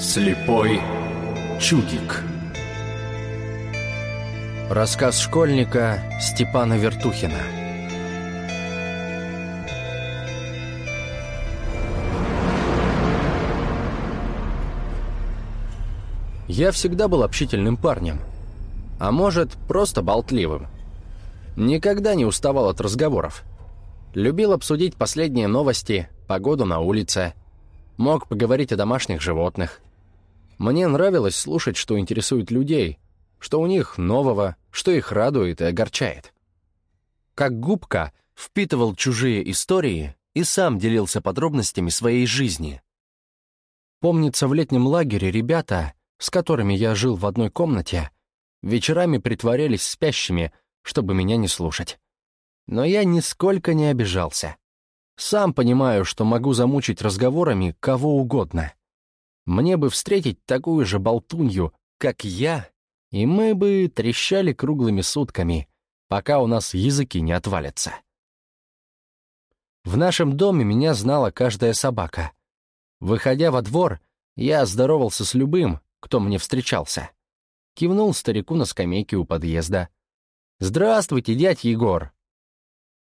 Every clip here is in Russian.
Слепой чудик Рассказ школьника Степана Вертухина Я всегда был общительным парнем. А может, просто болтливым. Никогда не уставал от разговоров. Любил обсудить последние новости, погоду на улице. Мог поговорить о домашних животных. Мне нравилось слушать, что интересует людей, что у них нового, что их радует и огорчает. Как губка впитывал чужие истории и сам делился подробностями своей жизни. Помнится, в летнем лагере ребята, с которыми я жил в одной комнате, вечерами притворялись спящими, чтобы меня не слушать. Но я нисколько не обижался. Сам понимаю, что могу замучить разговорами кого угодно. Мне бы встретить такую же болтунью, как я, и мы бы трещали круглыми сутками, пока у нас языки не отвалятся. В нашем доме меня знала каждая собака. Выходя во двор, я здоровался с любым, кто мне встречался. Кивнул старику на скамейке у подъезда. «Здравствуйте, дядь Егор!»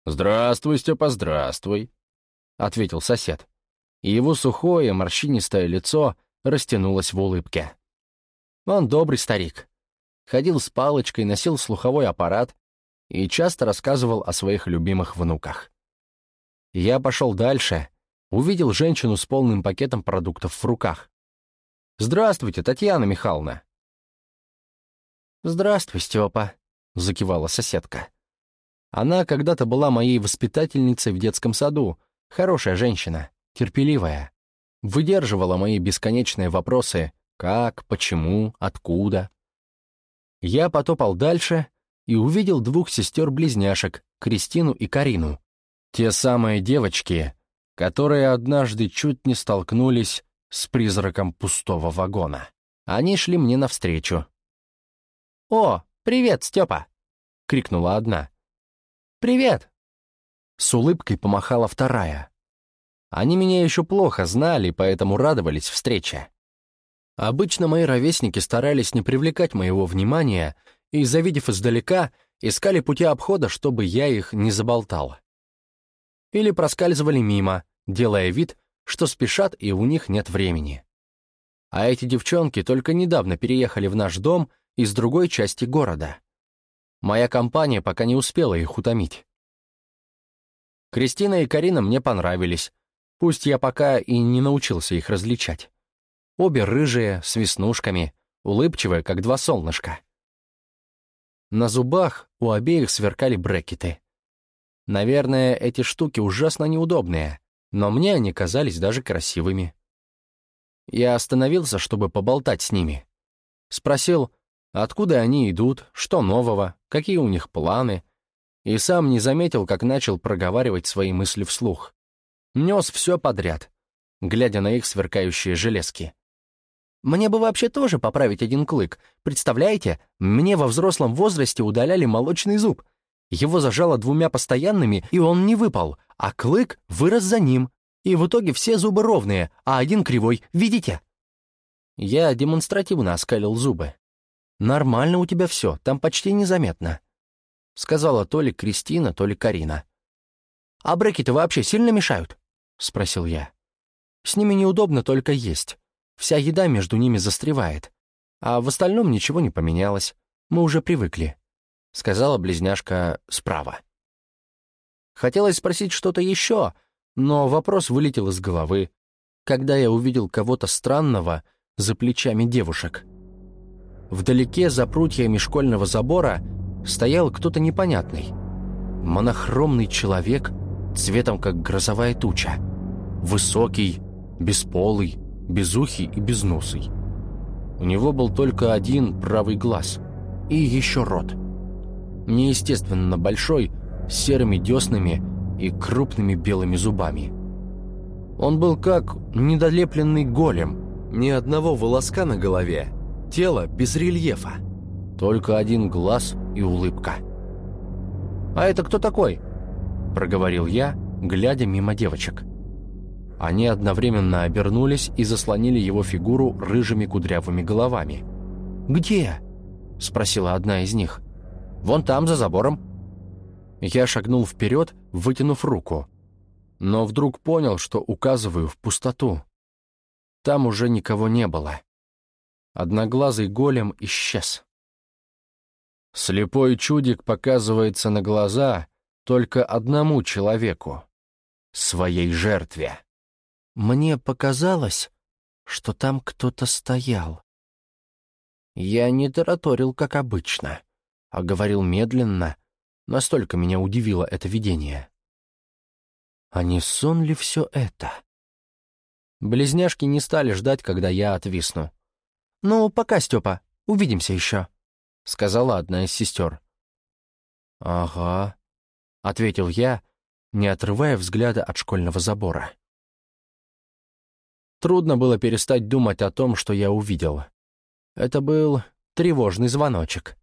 «Здравствуй, Степа, здравствуй», — ответил сосед. И его сухое, морщинистое лицо растянулось в улыбке. Он добрый старик. Ходил с палочкой, носил слуховой аппарат и часто рассказывал о своих любимых внуках. Я пошел дальше, увидел женщину с полным пакетом продуктов в руках. «Здравствуйте, Татьяна Михайловна!» «Здравствуй, Степа», — закивала соседка. Она когда-то была моей воспитательницей в детском саду, хорошая женщина, терпеливая. Выдерживала мои бесконечные вопросы «как», «почему», «откуда». Я потопал дальше и увидел двух сестер-близняшек, Кристину и Карину. Те самые девочки, которые однажды чуть не столкнулись с призраком пустого вагона. Они шли мне навстречу. «О, привет, Степа!» — крикнула одна. «Привет!» С улыбкой помахала вторая. Они меня еще плохо знали, поэтому радовались встрече. Обычно мои ровесники старались не привлекать моего внимания и, завидев издалека, искали пути обхода, чтобы я их не заболтал. Или проскальзывали мимо, делая вид, что спешат и у них нет времени. А эти девчонки только недавно переехали в наш дом из другой части города. Моя компания пока не успела их утомить. Кристина и Карина мне понравились, пусть я пока и не научился их различать. Обе рыжие, с веснушками, улыбчивые, как два солнышка. На зубах у обеих сверкали брекеты. Наверное, эти штуки ужасно неудобные, но мне они казались даже красивыми. Я остановился, чтобы поболтать с ними. Спросил, Откуда они идут, что нового, какие у них планы. И сам не заметил, как начал проговаривать свои мысли вслух. Нес все подряд, глядя на их сверкающие железки. «Мне бы вообще тоже поправить один клык. Представляете, мне во взрослом возрасте удаляли молочный зуб. Его зажало двумя постоянными, и он не выпал, а клык вырос за ним. И в итоге все зубы ровные, а один кривой, видите?» Я демонстративно оскалил зубы. «Нормально у тебя все, там почти незаметно», — сказала то ли Кристина, то ли Карина. «А брекеты вообще сильно мешают?» — спросил я. «С ними неудобно только есть. Вся еда между ними застревает. А в остальном ничего не поменялось. Мы уже привыкли», — сказала близняшка справа. Хотелось спросить что-то еще, но вопрос вылетел из головы, когда я увидел кого-то странного за плечами девушек. Вдалеке, за прутьями школьного забора, стоял кто-то непонятный. Монохромный человек, цветом как грозовая туча. Высокий, бесполый, безухий и безносый. У него был только один правый глаз и еще рот. Неестественно большой, с серыми деснами и крупными белыми зубами. Он был как недолепленный голем, ни одного волоска на голове, Тело без рельефа. Только один глаз и улыбка. «А это кто такой?» — проговорил я, глядя мимо девочек. Они одновременно обернулись и заслонили его фигуру рыжими кудрявыми головами. «Где?» — спросила одна из них. «Вон там, за забором». Я шагнул вперед, вытянув руку. Но вдруг понял, что указываю в пустоту. Там уже никого не было. Одноглазый голем исчез. Слепой чудик показывается на глаза только одному человеку — своей жертве. Мне показалось, что там кто-то стоял. Я не тараторил, как обычно, а говорил медленно, настолько меня удивило это видение. А не сон ли все это? Близняшки не стали ждать, когда я отвисну. «Ну, пока, Степа, увидимся еще», — сказала одна из сестер. «Ага», — ответил я, не отрывая взгляда от школьного забора. Трудно было перестать думать о том, что я увидел. Это был тревожный звоночек.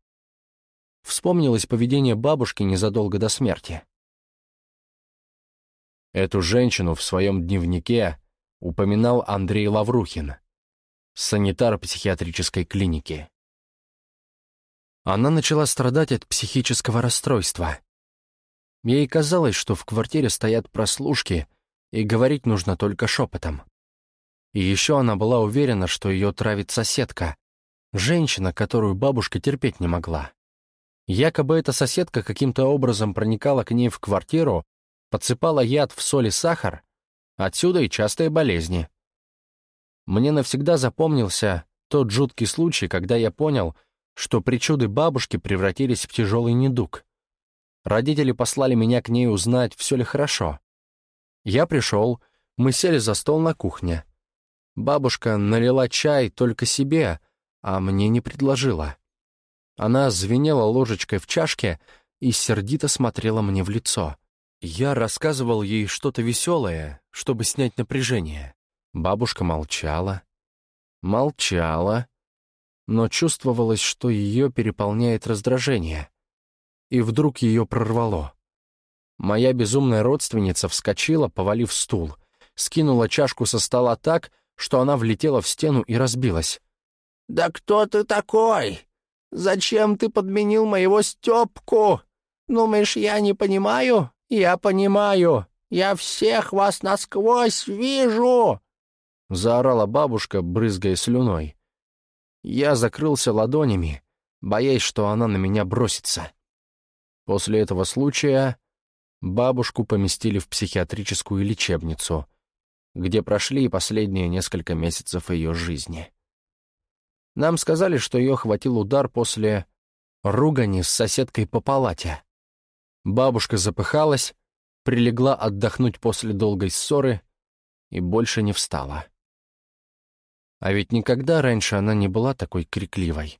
Вспомнилось поведение бабушки незадолго до смерти. Эту женщину в своем дневнике упоминал Андрей Лаврухин, санитар психиатрической клиники. Она начала страдать от психического расстройства. Ей казалось, что в квартире стоят прослушки, и говорить нужно только шепотом. И еще она была уверена, что ее травит соседка, женщина, которую бабушка терпеть не могла. Якобы эта соседка каким-то образом проникала к ней в квартиру, подсыпала яд в соль и сахар, отсюда и частые болезни. Мне навсегда запомнился тот жуткий случай, когда я понял, что причуды бабушки превратились в тяжелый недуг. Родители послали меня к ней узнать, все ли хорошо. Я пришел, мы сели за стол на кухне. Бабушка налила чай только себе, а мне не предложила. Она звенела ложечкой в чашке и сердито смотрела мне в лицо. Я рассказывал ей что-то веселое, чтобы снять напряжение. Бабушка молчала, молчала, но чувствовалось, что ее переполняет раздражение. И вдруг ее прорвало. Моя безумная родственница вскочила, повалив стул, скинула чашку со стола так, что она влетела в стену и разбилась. «Да кто ты такой? Зачем ты подменил моего Степку? Думаешь, я не понимаю? Я понимаю. Я всех вас насквозь вижу!» Заорала бабушка, брызгая слюной. Я закрылся ладонями, боясь, что она на меня бросится. После этого случая бабушку поместили в психиатрическую лечебницу — где прошли последние несколько месяцев ее жизни. Нам сказали, что ее хватил удар после ругани с соседкой по палате. Бабушка запыхалась, прилегла отдохнуть после долгой ссоры и больше не встала. А ведь никогда раньше она не была такой крикливой.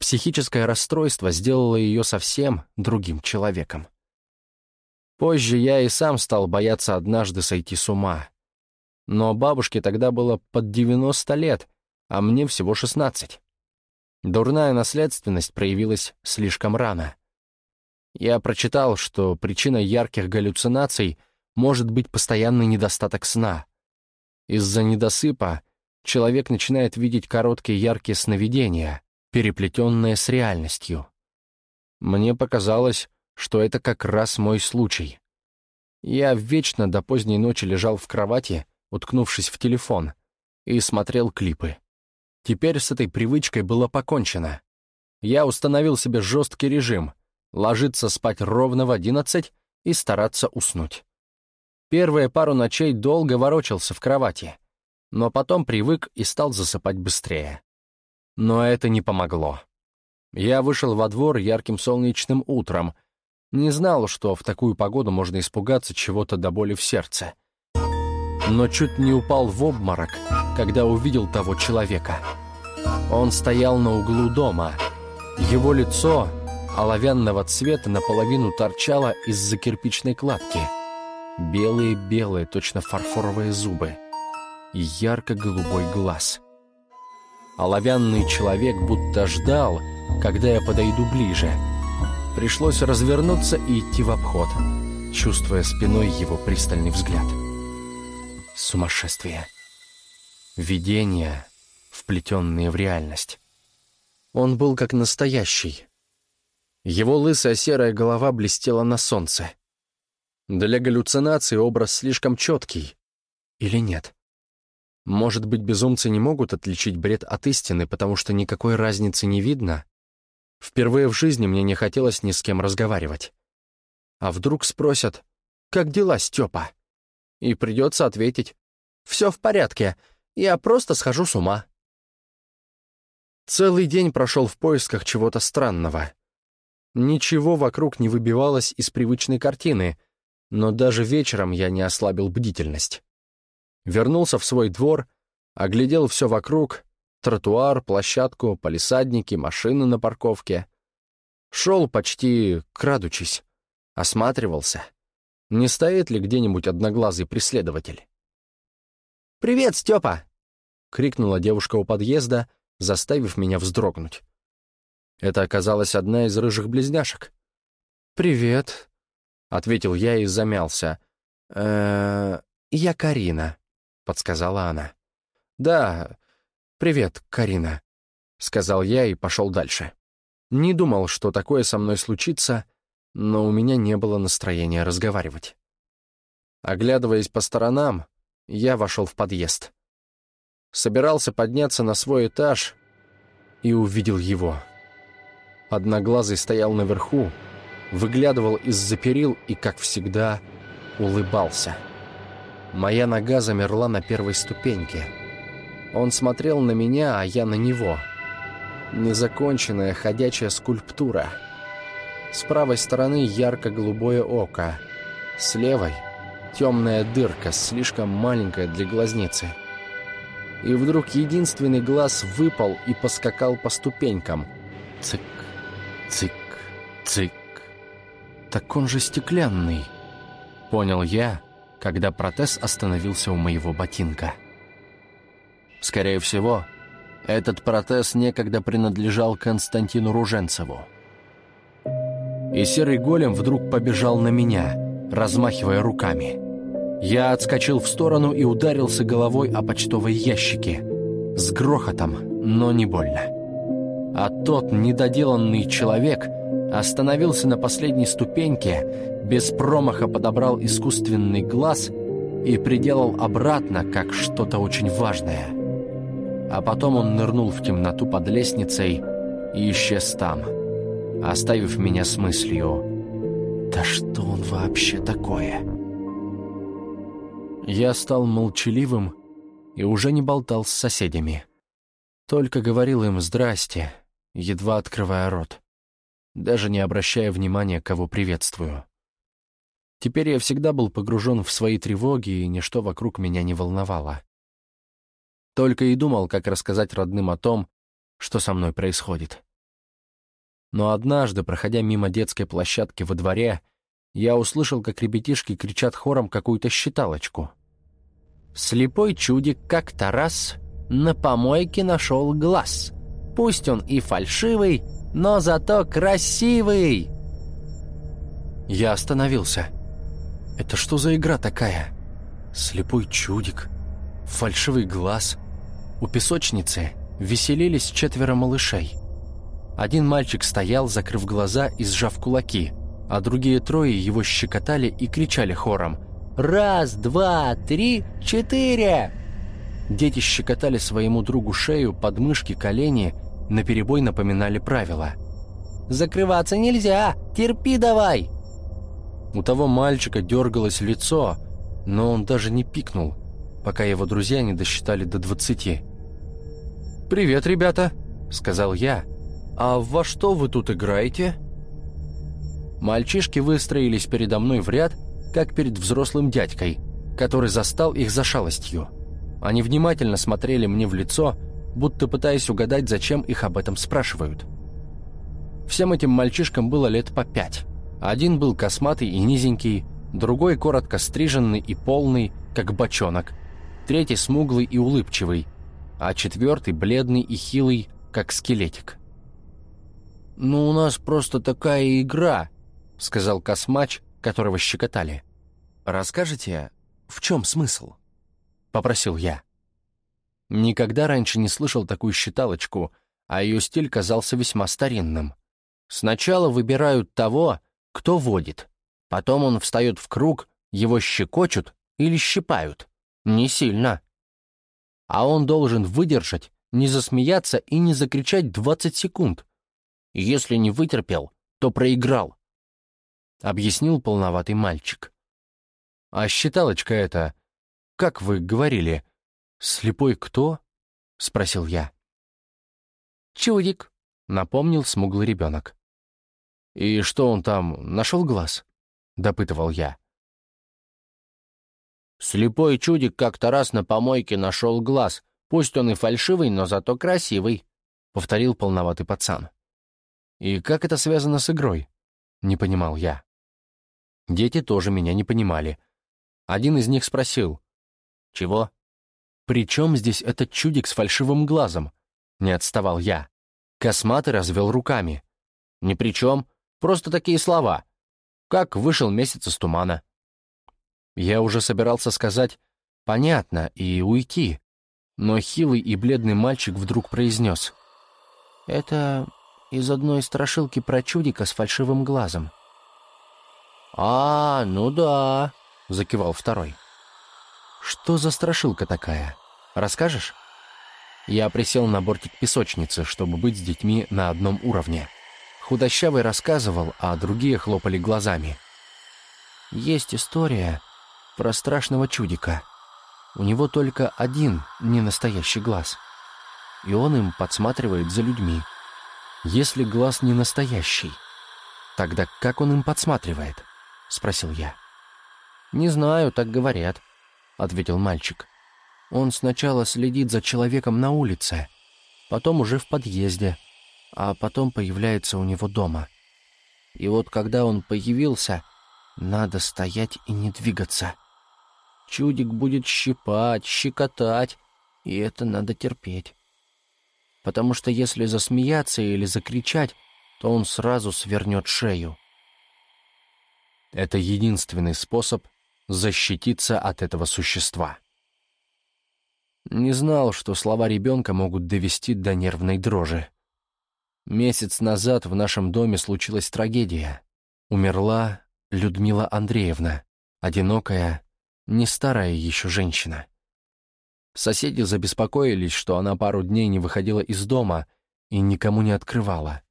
Психическое расстройство сделало ее совсем другим человеком. Позже я и сам стал бояться однажды сойти с ума, но бабушке тогда было под 90 лет, а мне всего 16. Дурная наследственность проявилась слишком рано. Я прочитал, что причиной ярких галлюцинаций может быть постоянный недостаток сна. Из-за недосыпа человек начинает видеть короткие яркие сновидения, переплетенные с реальностью. Мне показалось, что это как раз мой случай. Я вечно до поздней ночи лежал в кровати уткнувшись в телефон, и смотрел клипы. Теперь с этой привычкой было покончено. Я установил себе жесткий режим — ложиться спать ровно в одиннадцать и стараться уснуть. Первые пару ночей долго ворочался в кровати, но потом привык и стал засыпать быстрее. Но это не помогло. Я вышел во двор ярким солнечным утром, не знал, что в такую погоду можно испугаться чего-то до боли в сердце но чуть не упал в обморок, когда увидел того человека. Он стоял на углу дома. Его лицо оловянного цвета наполовину торчало из-за кирпичной кладки. Белые-белые, точно фарфоровые зубы. И ярко-голубой глаз. Оловянный человек будто ждал, когда я подойду ближе. Пришлось развернуться и идти в обход, чувствуя спиной его пристальный взгляд. Сумасшествие. Видения, вплетенные в реальность. Он был как настоящий. Его лысая серая голова блестела на солнце. Для галлюцинации образ слишком четкий. Или нет? Может быть, безумцы не могут отличить бред от истины, потому что никакой разницы не видно? Впервые в жизни мне не хотелось ни с кем разговаривать. А вдруг спросят, «Как дела, Степа?» И придется ответить, «Все в порядке, я просто схожу с ума». Целый день прошел в поисках чего-то странного. Ничего вокруг не выбивалось из привычной картины, но даже вечером я не ослабил бдительность. Вернулся в свой двор, оглядел все вокруг, тротуар, площадку, палисадники, машины на парковке. Шел почти крадучись, осматривался. Не стоит ли где-нибудь одноглазый преследователь? «Привет, Степа!» — крикнула девушка у подъезда, заставив меня вздрогнуть. Это оказалась одна из рыжих близняшек. «Привет», — ответил я и замялся. э я Карина», — подсказала она. «Да, привет, Карина», — сказал я и пошел дальше. Не думал, что такое со мной случится, но у меня не было настроения разговаривать. Оглядываясь по сторонам, я вошел в подъезд. Собирался подняться на свой этаж и увидел его. Одноглазый стоял наверху, выглядывал из-за перил и, как всегда, улыбался. Моя нога замерла на первой ступеньке. Он смотрел на меня, а я на него. Незаконченная ходячая скульптура. С правой стороны ярко-голубое око. С левой — темная дырка, слишком маленькая для глазницы. И вдруг единственный глаз выпал и поскакал по ступенькам. Цик, цик, цик. Так он же стеклянный. Понял я, когда протез остановился у моего ботинка. Скорее всего, этот протез некогда принадлежал Константину Руженцеву. И серый голем вдруг побежал на меня, размахивая руками. Я отскочил в сторону и ударился головой о почтовые ящики. С грохотом, но не больно. А тот недоделанный человек остановился на последней ступеньке без промаха подобрал искусственный глаз и приделал обратно, как что-то очень важное. А потом он нырнул в темноту под лестницей и исчез там, оставив меня с мыслью «Да что он вообще такое?» Я стал молчаливым и уже не болтал с соседями. Только говорил им «здрасте», едва открывая рот, даже не обращая внимания, кого приветствую. Теперь я всегда был погружен в свои тревоги, и ничто вокруг меня не волновало. Только и думал, как рассказать родным о том, что со мной происходит. Но однажды, проходя мимо детской площадки во дворе, я услышал, как ребятишки кричат хором какую-то считалочку. «Слепой чудик как-то раз на помойке нашел глаз. Пусть он и фальшивый, но зато красивый!» Я остановился. Это что за игра такая? Слепой чудик, фальшивый глаз. У песочницы веселились четверо малышей. Один мальчик стоял, закрыв глаза и сжав кулаки, а другие трое его щекотали и кричали хором «Раз, два, три, четыре!» Дети щекотали своему другу шею, подмышки, колени, наперебой напоминали правила. «Закрываться нельзя! Терпи давай!» У того мальчика дергалось лицо, но он даже не пикнул, пока его друзья не досчитали до двадцати. «Привет, ребята», — сказал я. «А во что вы тут играете?» Мальчишки выстроились передо мной в ряд, как перед взрослым дядькой, который застал их за шалостью. Они внимательно смотрели мне в лицо, будто пытаясь угадать, зачем их об этом спрашивают. Всем этим мальчишкам было лет по пять. Один был косматый и низенький, другой коротко стриженный и полный, как бочонок, третий смуглый и улыбчивый, а четвертый бледный и хилый, как скелетик. «Ну, у нас просто такая игра», — сказал космач, которого щекотали. «Расскажете, в чем смысл?» попросил я. Никогда раньше не слышал такую считалочку, а ее стиль казался весьма старинным. Сначала выбирают того, кто водит. Потом он встает в круг, его щекочут или щипают. Не сильно. А он должен выдержать, не засмеяться и не закричать 20 секунд. Если не вытерпел, то проиграл. Объяснил полноватый мальчик. А считалочка эта, как вы говорили, слепой кто? Спросил я. Чудик, напомнил смуглый ребенок. «И что он там, нашел глаз?» — допытывал я. Слепой чудик как-то раз на помойке нашел глаз. Пусть он и фальшивый, но зато красивый, — повторил полноватый пацан. «И как это связано с игрой?» — не понимал я. Дети тоже меня не понимали. Один из них спросил. «Чего?» «При чем здесь этот чудик с фальшивым глазом?» — не отставал я. Косматый развел руками. «Ни при чем. Просто такие слова. Как вышел месяц из тумана. Я уже собирался сказать «понятно» и уйти, но хилый и бледный мальчик вдруг произнес. «Это из одной страшилки про чудика с фальшивым глазом». «А, ну да», — закивал второй. «Что за страшилка такая? Расскажешь?» Я присел на бортик песочницы, чтобы быть с детьми на одном уровне. Худощавый рассказывал, а другие хлопали глазами. «Есть история про страшного чудика. У него только один ненастоящий глаз, и он им подсматривает за людьми. Если глаз не настоящий, тогда как он им подсматривает?» — спросил я. «Не знаю, так говорят», — ответил мальчик. «Он сначала следит за человеком на улице, потом уже в подъезде, а потом появляется у него дома. И вот когда он появился, надо стоять и не двигаться. Чудик будет щипать, щекотать, и это надо терпеть. Потому что если засмеяться или закричать, то он сразу свернет шею. Это единственный способ защититься от этого существа. Не знал, что слова ребенка могут довести до нервной дрожи. Месяц назад в нашем доме случилась трагедия. Умерла Людмила Андреевна, одинокая, не старая еще женщина. Соседи забеспокоились, что она пару дней не выходила из дома и никому не открывала.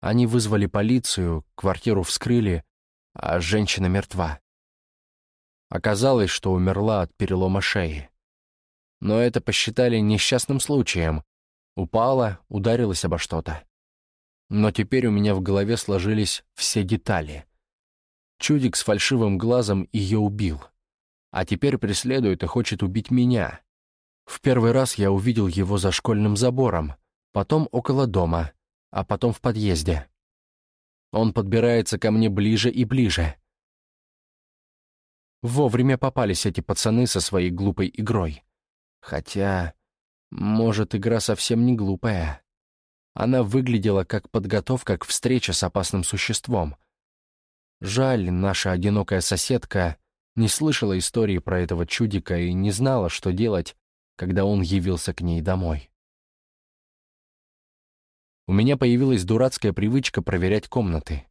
Они вызвали полицию, квартиру вскрыли, а женщина мертва. Оказалось, что умерла от перелома шеи. Но это посчитали несчастным случаем, Упала, ударилась обо что-то. Но теперь у меня в голове сложились все детали. Чудик с фальшивым глазом ее убил. А теперь преследует и хочет убить меня. В первый раз я увидел его за школьным забором, потом около дома, а потом в подъезде. Он подбирается ко мне ближе и ближе. Вовремя попались эти пацаны со своей глупой игрой. Хотя может, игра совсем не глупая. Она выглядела как подготовка к встрече с опасным существом. Жаль, наша одинокая соседка не слышала истории про этого чудика и не знала, что делать, когда он явился к ней домой. У меня появилась дурацкая привычка проверять комнаты.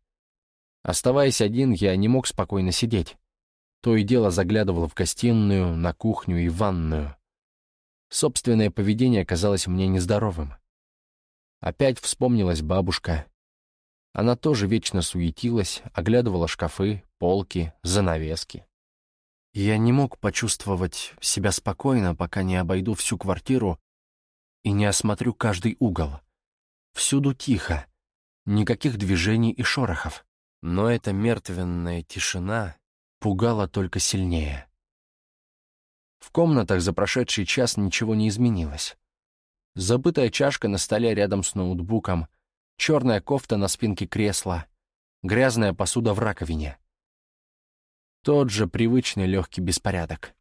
Оставаясь один, я не мог спокойно сидеть. То и дело заглядывал в гостиную, на кухню и ванную. Собственное поведение казалось мне нездоровым. Опять вспомнилась бабушка. Она тоже вечно суетилась, оглядывала шкафы, полки, занавески. Я не мог почувствовать себя спокойно, пока не обойду всю квартиру и не осмотрю каждый угол. Всюду тихо, никаких движений и шорохов. Но эта мертвенная тишина пугала только сильнее. В комнатах за прошедший час ничего не изменилось. Забытая чашка на столе рядом с ноутбуком, черная кофта на спинке кресла, грязная посуда в раковине. Тот же привычный легкий беспорядок.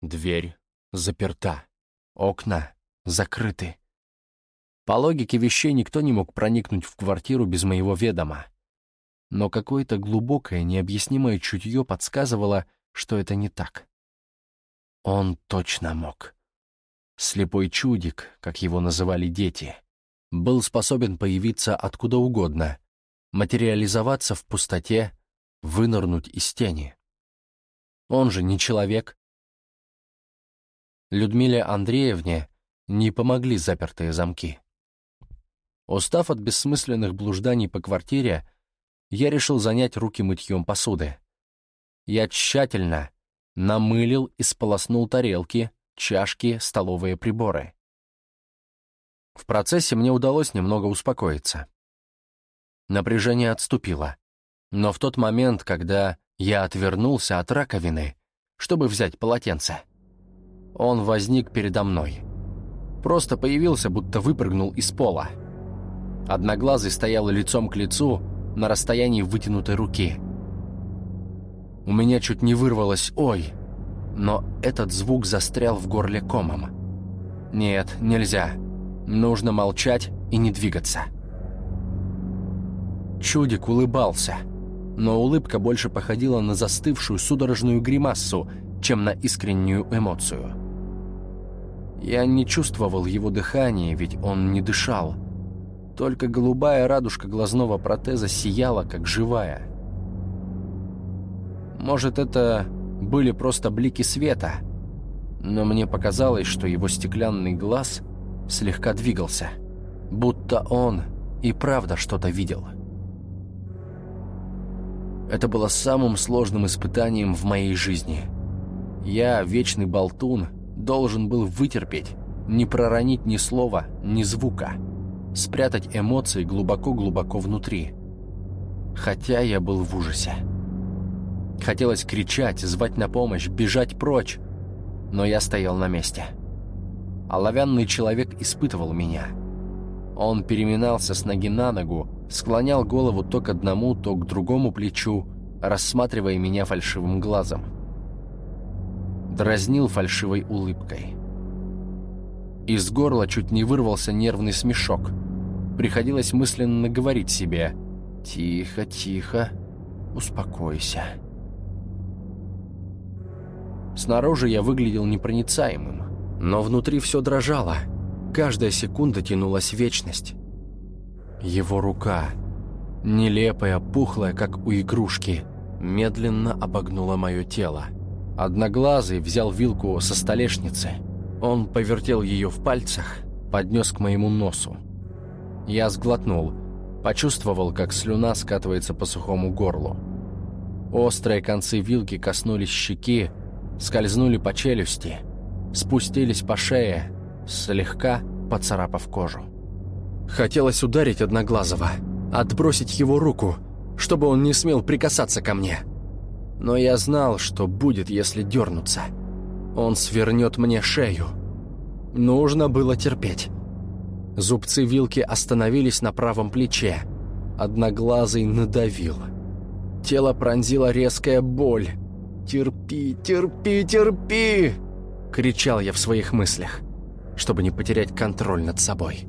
Дверь заперта, окна закрыты. По логике вещей никто не мог проникнуть в квартиру без моего ведома. Но какое-то глубокое, необъяснимое чутье подсказывало, что это не так. Он точно мог. Слепой чудик, как его называли дети, был способен появиться откуда угодно, материализоваться в пустоте, вынырнуть из тени. Он же не человек. Людмиле Андреевне не помогли запертые замки. Устав от бессмысленных блужданий по квартире, я решил занять руки мытьем посуды. Я тщательно намылил и сполоснул тарелки, чашки, столовые приборы. В процессе мне удалось немного успокоиться. Напряжение отступило. Но в тот момент, когда я отвернулся от раковины, чтобы взять полотенце, он возник передо мной. Просто появился, будто выпрыгнул из пола. Одноглазый стоял лицом к лицу на расстоянии вытянутой руки. У меня чуть не вырвалось «Ой!», но этот звук застрял в горле комом. Нет, нельзя. Нужно молчать и не двигаться. Чудик улыбался, но улыбка больше походила на застывшую судорожную гримассу, чем на искреннюю эмоцию. Я не чувствовал его дыхания, ведь он не дышал. Только голубая радужка глазного протеза сияла, как живая. Может, это были просто блики света, но мне показалось, что его стеклянный глаз слегка двигался, будто он и правда что-то видел. Это было самым сложным испытанием в моей жизни. Я, вечный болтун, должен был вытерпеть, не проронить ни слова, ни звука, спрятать эмоции глубоко-глубоко внутри. Хотя я был в ужасе. Хотелось кричать, звать на помощь, бежать прочь, но я стоял на месте. Оловянный человек испытывал меня. Он переминался с ноги на ногу, склонял голову то к одному, то к другому плечу, рассматривая меня фальшивым глазом. Дразнил фальшивой улыбкой. Из горла чуть не вырвался нервный смешок. Приходилось мысленно говорить себе «Тихо, тихо, успокойся». Снаружи я выглядел непроницаемым, но внутри все дрожало. Каждая секунда тянулась вечность. Его рука, нелепая, пухлая, как у игрушки, медленно обогнула мое тело. Одноглазый взял вилку со столешницы. Он повертел ее в пальцах, поднес к моему носу. Я сглотнул, почувствовал, как слюна скатывается по сухому горлу. Острые концы вилки коснулись щеки, скользнули по челюсти, спустились по шее, слегка поцарапав кожу. Хотелось ударить Одноглазого, отбросить его руку, чтобы он не смел прикасаться ко мне. Но я знал, что будет, если дернуться. Он свернет мне шею. Нужно было терпеть. Зубцы вилки остановились на правом плече. Одноглазый надавил. Тело пронзила резкая боль. «Терпи, терпи, терпи!» Кричал я в своих мыслях, чтобы не потерять контроль над собой.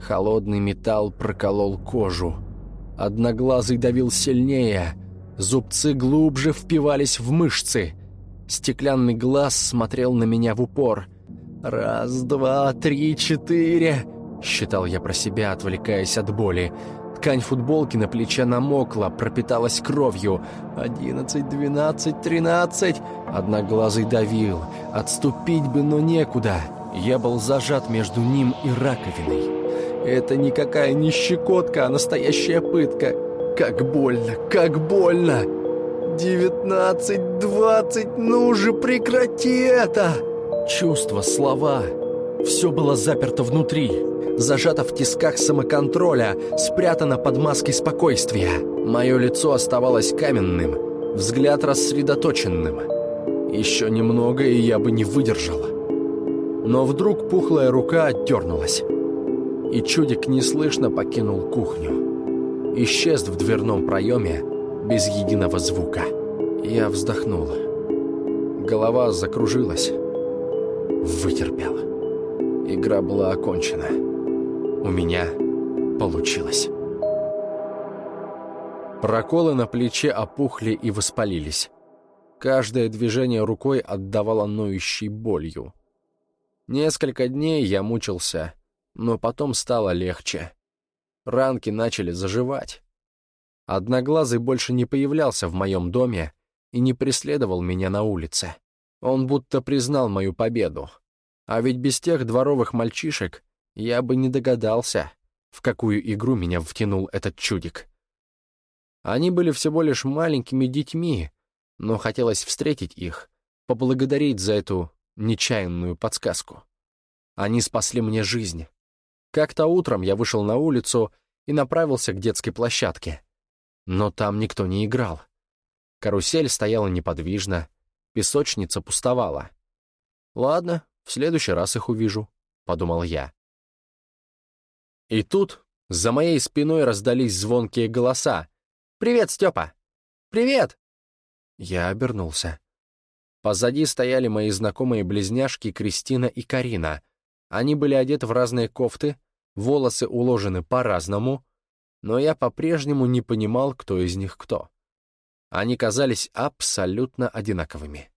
Холодный металл проколол кожу. Одноглазый давил сильнее. Зубцы глубже впивались в мышцы. Стеклянный глаз смотрел на меня в упор. «Раз, два, три, четыре!» Считал я про себя, отвлекаясь от боли. Ткань футболки на плече намокла, пропиталась кровью. «Одиннадцать, двенадцать, тринадцать!» Одноглазый давил. Отступить бы, но некуда. Я был зажат между ним и раковиной. Это никакая не щекотка, а настоящая пытка. Как больно, как больно! Девятнадцать, двадцать, ну же прекрати это! Чувства, слова, все было заперто внутри, зажато в тисках самоконтроля, спрятано под маской спокойствия. Мое лицо оставалось каменным, взгляд рассредоточенным. Еще немного, и я бы не выдержала. Но вдруг пухлая рука отдернулась и чудик неслышно покинул кухню. Исчез в дверном проеме без единого звука. Я вздохнул. Голова закружилась. Вытерпел. Игра была окончена. У меня получилось. Проколы на плече опухли и воспалились. Каждое движение рукой отдавало ноющей болью. Несколько дней я мучился, но потом стало легче. Ранки начали заживать. Одноглазый больше не появлялся в моем доме и не преследовал меня на улице. Он будто признал мою победу. А ведь без тех дворовых мальчишек я бы не догадался, в какую игру меня втянул этот чудик. Они были всего лишь маленькими детьми, но хотелось встретить их, поблагодарить за эту нечаянную подсказку. Они спасли мне жизнь. Как-то утром я вышел на улицу и направился к детской площадке. Но там никто не играл. Карусель стояла неподвижно, песочница пустовала. «Ладно, в следующий раз их увижу», — подумал я. И тут за моей спиной раздались звонкие голоса. «Привет, Степа!» «Привет!» Я обернулся. Позади стояли мои знакомые близняшки Кристина и Карина. Они были одеты в разные кофты, волосы уложены по-разному, но я по-прежнему не понимал, кто из них кто. Они казались абсолютно одинаковыми.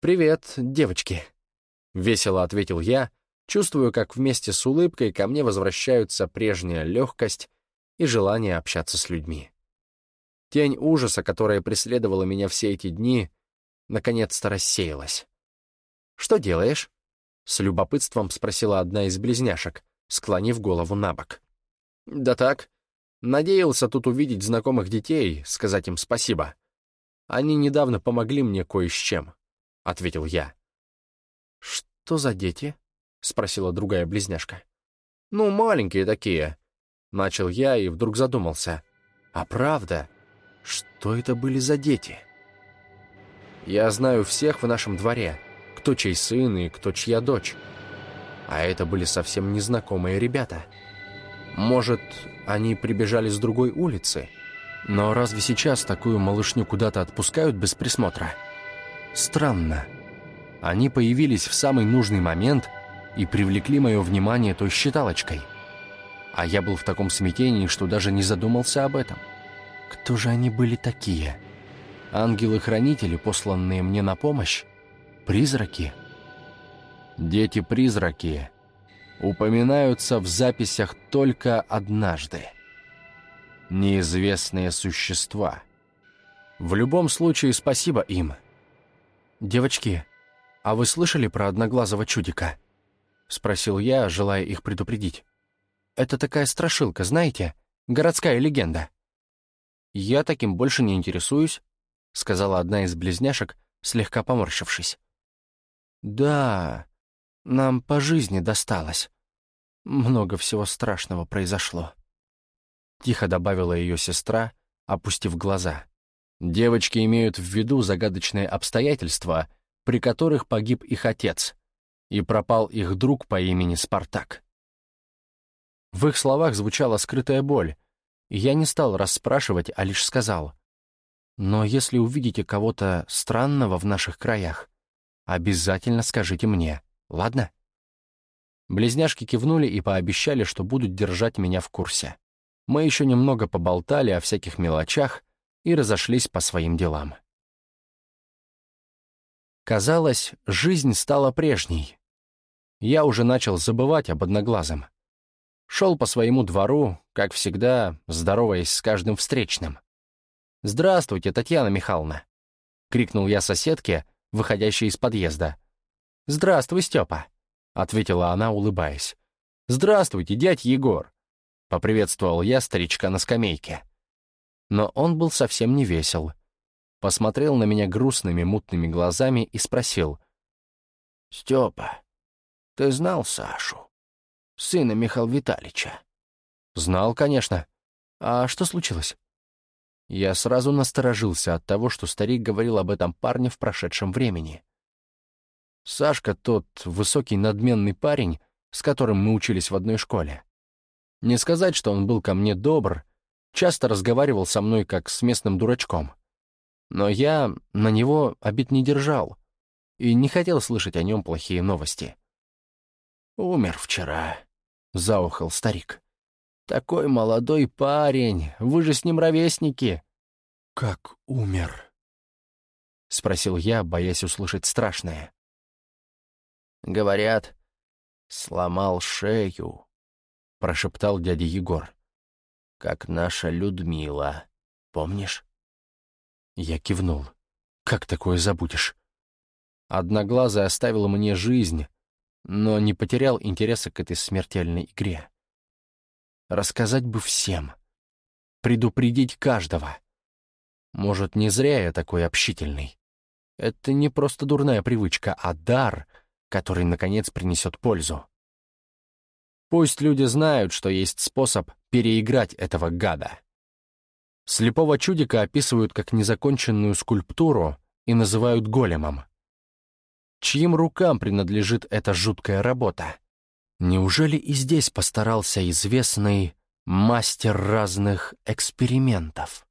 «Привет, девочки!» — весело ответил я, чувствую, как вместе с улыбкой ко мне возвращаются прежняя легкость и желание общаться с людьми. Тень ужаса, которая преследовала меня все эти дни, наконец-то рассеялась. «Что делаешь?» — с любопытством спросила одна из близняшек, склонив голову на бок. «Да так. Надеялся тут увидеть знакомых детей, сказать им спасибо. Они недавно помогли мне кое с чем», — ответил я. «Что за дети?» — спросила другая близняшка. «Ну, маленькие такие», — начал я и вдруг задумался. «А правда?» Что это были за дети? Я знаю всех в нашем дворе, кто чей сын и кто чья дочь. А это были совсем незнакомые ребята. Может, они прибежали с другой улицы? Но разве сейчас такую малышню куда-то отпускают без присмотра? Странно. Они появились в самый нужный момент и привлекли мое внимание той считалочкой. А я был в таком смятении, что даже не задумался об этом. Кто же они были такие? Ангелы-хранители, посланные мне на помощь? Призраки? Дети-призраки упоминаются в записях только однажды. Неизвестные существа. В любом случае, спасибо им. «Девочки, а вы слышали про одноглазого чудика?» — спросил я, желая их предупредить. «Это такая страшилка, знаете? Городская легенда». «Я таким больше не интересуюсь», — сказала одна из близняшек, слегка поморщившись. «Да, нам по жизни досталось. Много всего страшного произошло», — тихо добавила ее сестра, опустив глаза. Девочки имеют в виду загадочные обстоятельства, при которых погиб их отец, и пропал их друг по имени Спартак. В их словах звучала скрытая боль, я не стал расспрашивать, а лишь сказал. «Но если увидите кого-то странного в наших краях, обязательно скажите мне, ладно?» Близняшки кивнули и пообещали, что будут держать меня в курсе. Мы еще немного поболтали о всяких мелочах и разошлись по своим делам. Казалось, жизнь стала прежней. Я уже начал забывать об одноглазом. Шел по своему двору, как всегда, здороваясь с каждым встречным. «Здравствуйте, Татьяна Михайловна!» — крикнул я соседке, выходящей из подъезда. «Здравствуй, Степа!» — ответила она, улыбаясь. «Здравствуйте, дядь Егор!» — поприветствовал я старичка на скамейке. Но он был совсем не весел. Посмотрел на меня грустными мутными глазами и спросил. «Степа, ты знал Сашу?» сына Михаила Витальевича?» «Знал, конечно. А что случилось?» Я сразу насторожился от того, что старик говорил об этом парне в прошедшем времени. Сашка тот высокий надменный парень, с которым мы учились в одной школе. Не сказать, что он был ко мне добр, часто разговаривал со мной как с местным дурачком. Но я на него обид не держал и не хотел слышать о нем плохие новости. «Умер вчера», — заухал старик. «Такой молодой парень, вы же с ним ровесники». «Как умер?» спросил я, боясь услышать страшное. «Говорят, сломал шею», — прошептал дядя Егор. «Как наша Людмила. Помнишь?» Я кивнул. «Как такое забудешь?» Одноглазый оставил мне жизнь, но не потерял интереса к этой смертельной игре. Рассказать бы всем. Предупредить каждого. Может, не зря я такой общительный. Это не просто дурная привычка, а дар, который, наконец, принесет пользу. Пусть люди знают, что есть способ переиграть этого гада. Слепого чудика описывают как незаконченную скульптуру и называют големом. Чьим рукам принадлежит эта жуткая работа? Неужели и здесь постарался известный мастер разных экспериментов?